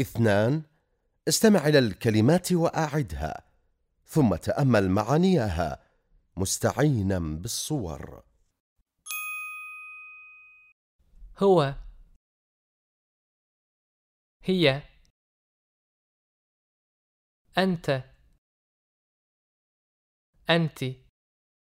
اثنان استمع إلى الكلمات وأعدها ثم تأمل معانيها مستعينا بالصور. هو. هي. أنت. أنت.